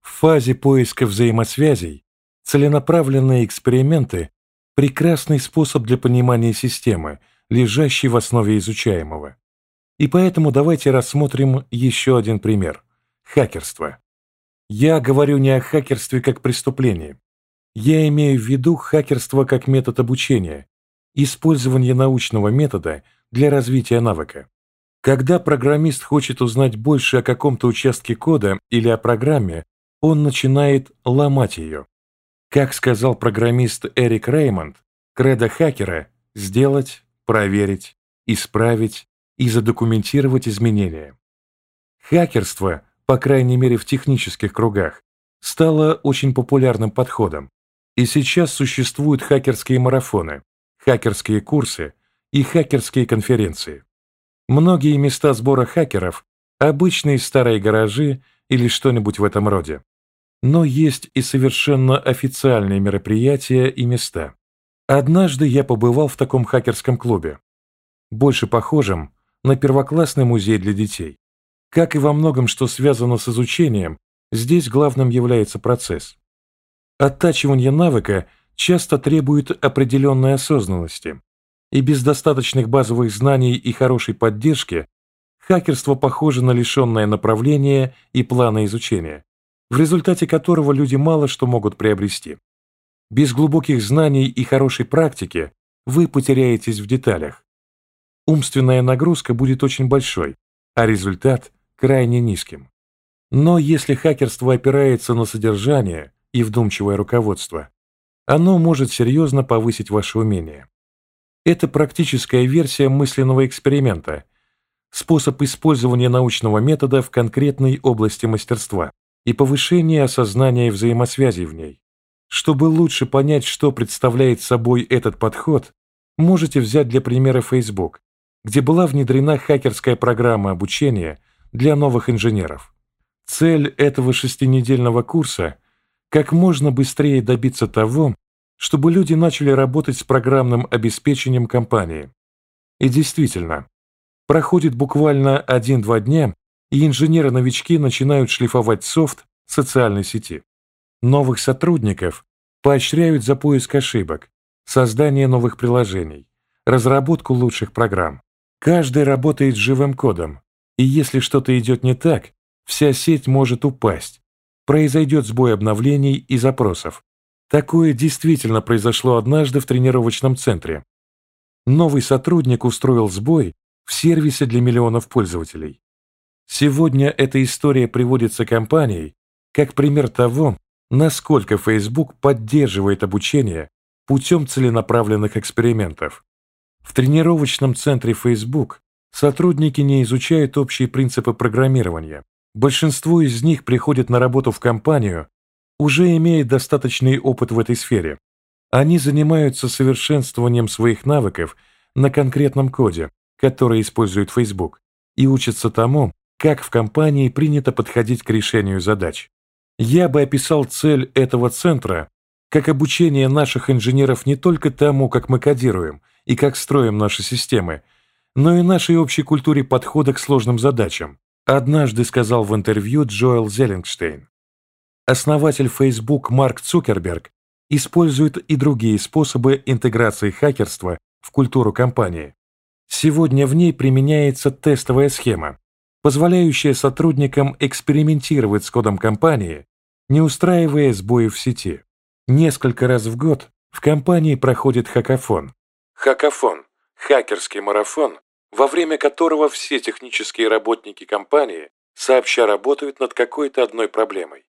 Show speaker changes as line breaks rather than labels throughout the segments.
В фазе поиска взаимосвязей целенаправленные эксперименты – прекрасный способ для понимания системы, лежащей в основе изучаемого. И поэтому давайте рассмотрим еще один пример – хакерство. Я говорю не о хакерстве как преступлении. Я имею в виду хакерство как метод обучения, использование научного метода для развития навыка. Когда программист хочет узнать больше о каком-то участке кода или о программе, он начинает ломать ее. Как сказал программист Эрик Реймонд, кредо хакера – сделать, проверить, исправить и задокументировать изменения. Хакерство, по крайней мере в технических кругах, стало очень популярным подходом, и сейчас существуют хакерские марафоны, хакерские курсы и хакерские конференции. Многие места сбора хакеров – обычные старые гаражи или что-нибудь в этом роде. Но есть и совершенно официальные мероприятия и места. Однажды я побывал в таком хакерском клубе, больше похожем на первоклассный музей для детей. Как и во многом, что связано с изучением, здесь главным является процесс. Оттачивание навыка часто требует определенной осознанности, и без достаточных базовых знаний и хорошей поддержки хакерство похоже на лишенное направления и плана изучения, в результате которого люди мало что могут приобрести. Без глубоких знаний и хорошей практики вы потеряетесь в деталях. Умственная нагрузка будет очень большой, а результат крайне низким. Но если хакерство опирается на содержание и вдумчивое руководство, оно может серьезно повысить ваше умение. Это практическая версия мысленного эксперимента, способ использования научного метода в конкретной области мастерства и повышения осознания взаимосвязей в ней. Чтобы лучше понять, что представляет собой этот подход, можете взять для примера Facebook, где была внедрена хакерская программа обучения для новых инженеров. Цель этого шестинедельного курса – как можно быстрее добиться того, чтобы люди начали работать с программным обеспечением компании. И действительно, проходит буквально один-два дня, и инженеры-новички начинают шлифовать софт социальной сети. Новых сотрудников поощряют за поиск ошибок, создание новых приложений, разработку лучших программ. Каждый работает с живым кодом, и если что-то идет не так, вся сеть может упасть, произойдет сбой обновлений и запросов, Такое действительно произошло однажды в тренировочном центре. Новый сотрудник устроил сбой в сервисе для миллионов пользователей. Сегодня эта история приводится компанией как пример того, насколько Facebook поддерживает обучение путем целенаправленных экспериментов. В тренировочном центре Facebook сотрудники не изучают общие принципы программирования. Большинство из них приходят на работу в компанию уже имеет достаточный опыт в этой сфере. Они занимаются совершенствованием своих навыков на конкретном коде, который использует Facebook, и учатся тому, как в компании принято подходить к решению задач. Я бы описал цель этого центра как обучение наших инженеров не только тому, как мы кодируем и как строим наши системы, но и нашей общей культуре подхода к сложным задачам, однажды сказал в интервью Джоэл Зеллингштейн основатель Facebook Марк Цукерберг использует и другие способы интеграции хакерства в культуру компании. Сегодня в ней применяется тестовая схема, позволяющая сотрудникам экспериментировать с кодом компании, не устраивая сбои в сети. Несколько раз в год в компании проходит хакафон. Хакафон – хакерский марафон, во время которого все технические работники компании сообща работают над какой-то одной проблемой.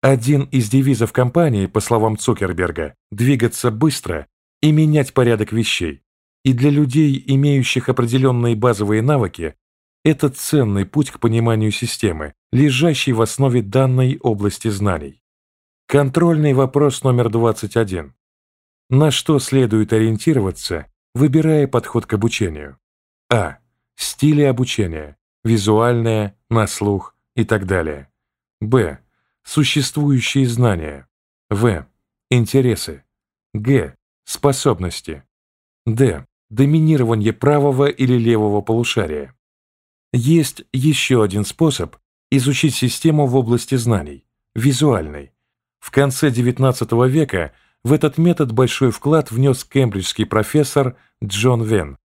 Один из девизов компании, по словам Цукерберга, двигаться быстро и менять порядок вещей. И для людей, имеющих определенные базовые навыки, это ценный путь к пониманию системы, лежащей в основе данной области знаний. Контрольный вопрос номер 21. На что следует ориентироваться, выбирая подход к обучению? А. Стили обучения. Визуальное, на слух и так далее. Б существующие знания. В. Интересы. Г. Способности. Д. Доминирование правого или левого полушария. Есть еще один способ изучить систему в области знаний визуальной. В конце XIX века в этот метод большой вклад внес кембриджский профессор Джон Вен.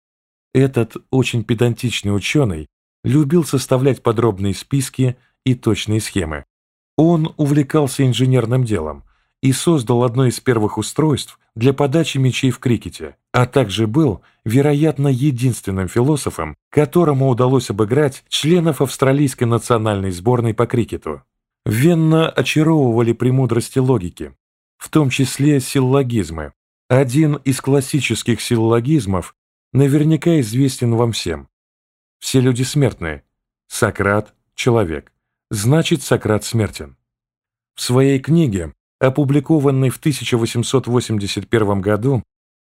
Этот очень педантичный ученый любил составлять подробные списки и точные схемы. Он увлекался инженерным делом и создал одно из первых устройств для подачи мячей в крикете, а также был, вероятно, единственным философом, которому удалось обыграть членов австралийской национальной сборной по крикету. Венна очаровывали премудрости логики, в том числе силлогизмы. Один из классических силлогизмов наверняка известен вам всем. Все люди смертны. Сократ – человек. Значит, Сократ смертен. В своей книге, опубликованной в 1881 году,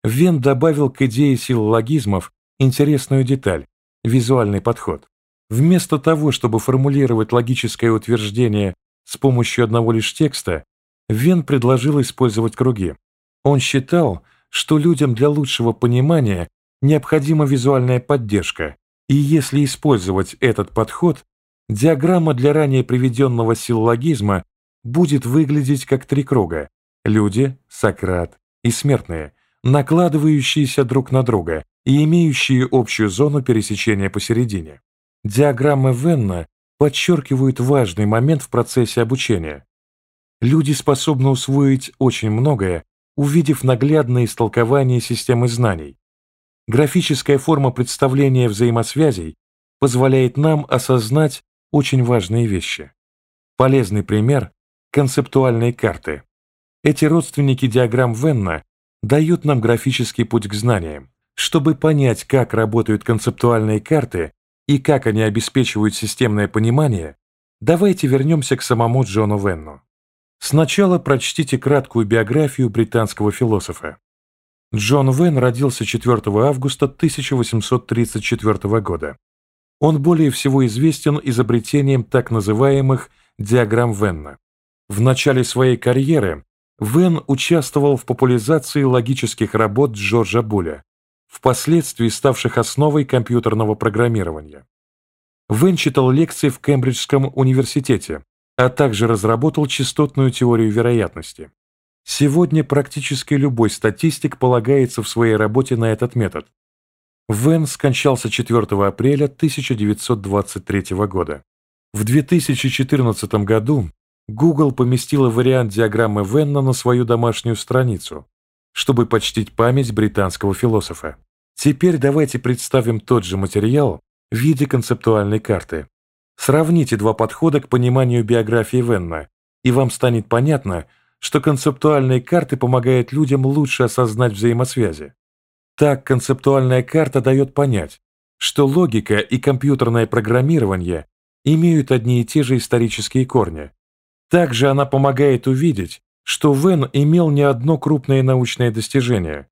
Вен добавил к идее силлогизмов интересную деталь – визуальный подход. Вместо того, чтобы формулировать логическое утверждение с помощью одного лишь текста, Вен предложил использовать круги. Он считал, что людям для лучшего понимания необходима визуальная поддержка, и если использовать этот подход, диаграмма для ранее приведенного силлогизма будет выглядеть как три круга – люди, Сократ и смертные, накладывающиеся друг на друга и имеющие общую зону пересечения посередине. Диаграммы Венна подчеркивают важный момент в процессе обучения. Люди способны усвоить очень многое, увидев наглядное истолкование системы знаний, Графическая форма представления взаимосвязей позволяет нам осознать очень важные вещи. Полезный пример – концептуальные карты. Эти родственники диаграмм Венна дают нам графический путь к знаниям. Чтобы понять, как работают концептуальные карты и как они обеспечивают системное понимание, давайте вернемся к самому Джону Венну. Сначала прочтите краткую биографию британского философа. Джон Вен родился 4 августа 1834 года. Он более всего известен изобретением так называемых диаграмм Венна. В начале своей карьеры Вен участвовал в популяризации логических работ Джорджа Буля, впоследствии ставших основой компьютерного программирования. Вен читал лекции в Кембриджском университете, а также разработал частотную теорию вероятности. Сегодня практически любой статистик полагается в своей работе на этот метод. Вен скончался 4 апреля 1923 года. В 2014 году Google поместила вариант диаграммы Венна на свою домашнюю страницу, чтобы почтить память британского философа. Теперь давайте представим тот же материал в виде концептуальной карты. Сравните два подхода к пониманию биографии Венна, и вам станет понятно, что концептуальные карты помогают людям лучше осознать взаимосвязи. Так концептуальная карта дает понять, что логика и компьютерное программирование имеют одни и те же исторические корни. Также она помогает увидеть, что Вен имел не одно крупное научное достижение.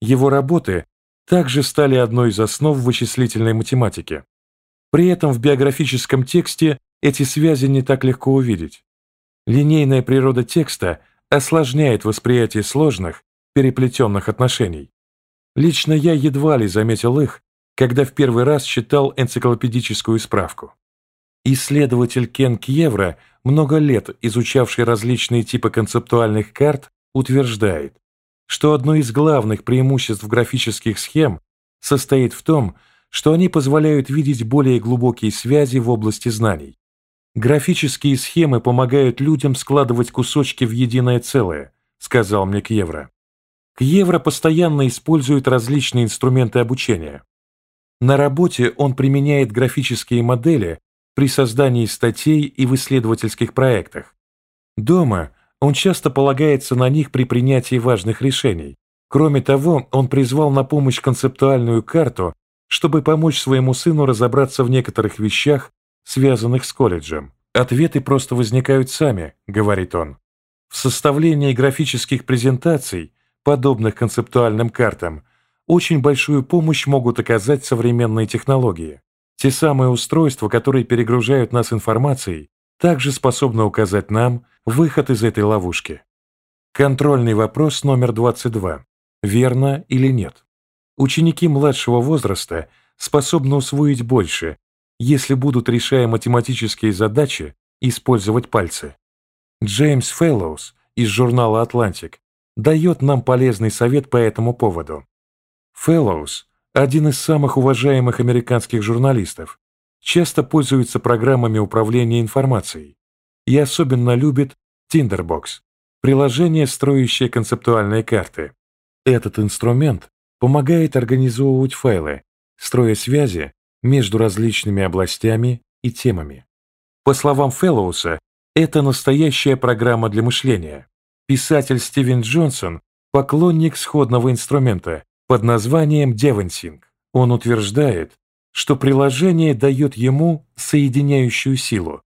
Его работы также стали одной из основ вычислительной математики. При этом в биографическом тексте эти связи не так легко увидеть. Линейная природа текста – осложняет восприятие сложных, переплетенных отношений. Лично я едва ли заметил их, когда в первый раз читал энциклопедическую справку. Исследователь Кен Кьевра, много лет изучавший различные типы концептуальных карт, утверждает, что одно из главных преимуществ графических схем состоит в том, что они позволяют видеть более глубокие связи в области знаний. Графические схемы помогают людям складывать кусочки в единое целое, сказал мне Кьевра. Кьевра постоянно использует различные инструменты обучения. На работе он применяет графические модели при создании статей и в исследовательских проектах. Дома он часто полагается на них при принятии важных решений. Кроме того, он призвал на помощь концептуальную карту, чтобы помочь своему сыну разобраться в некоторых вещах связанных с колледжем. Ответы просто возникают сами, говорит он. В составлении графических презентаций, подобных концептуальным картам, очень большую помощь могут оказать современные технологии. Те самые устройства, которые перегружают нас информацией, также способны указать нам выход из этой ловушки. Контрольный вопрос номер 22. Верно или нет? Ученики младшего возраста способны усвоить больше, если будут, решая математические задачи, использовать пальцы. Джеймс Фэллоус из журнала «Атлантик» дает нам полезный совет по этому поводу. Фэллоус – один из самых уважаемых американских журналистов, часто пользуется программами управления информацией и особенно любит Tinderbox – приложение, строящее концептуальные карты. Этот инструмент помогает организовывать файлы, строя связи между различными областями и темами. По словам Фэллоуса, это настоящая программа для мышления. Писатель Стивен Джонсон – поклонник сходного инструмента под названием DEVONthink. Он утверждает, что приложение дает ему соединяющую силу,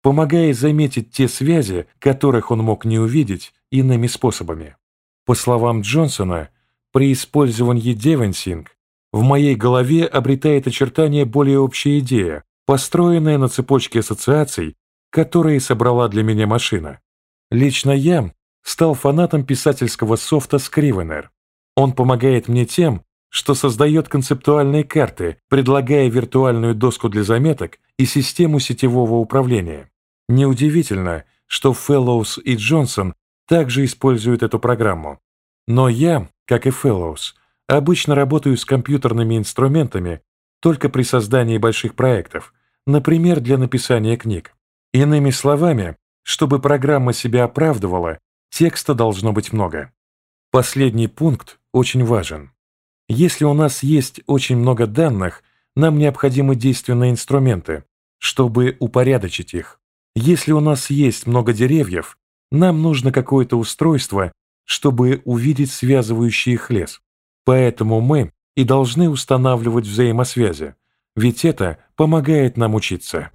помогая заметить те связи, которых он мог не увидеть иными способами. По словам Джонсона, при использовании DEVONthink в моей голове обретает очертания более общая идея, построенная на цепочке ассоциаций, которые собрала для меня машина. Лично я стал фанатом писательского софта Scrivener. Он помогает мне тем, что создает концептуальные карты, предлагая виртуальную доску для заметок и систему сетевого управления. Неудивительно, что Фэллоус и Джонсон также используют эту программу. Но я, как и Фэллоус, обычно работаю с компьютерными инструментами только при создании больших проектов, например, для написания книг. Иными словами, чтобы программа себя оправдывала, текста должно быть много. Последний пункт очень важен. Если у нас есть очень много данных, нам необходимы действенные инструменты, чтобы упорядочить их. Если у нас есть много деревьев, нам нужно какое-то устройство, чтобы увидеть связывающий их лес. Поэтому мы и должны устанавливать взаимосвязи, ведь это помогает нам учиться.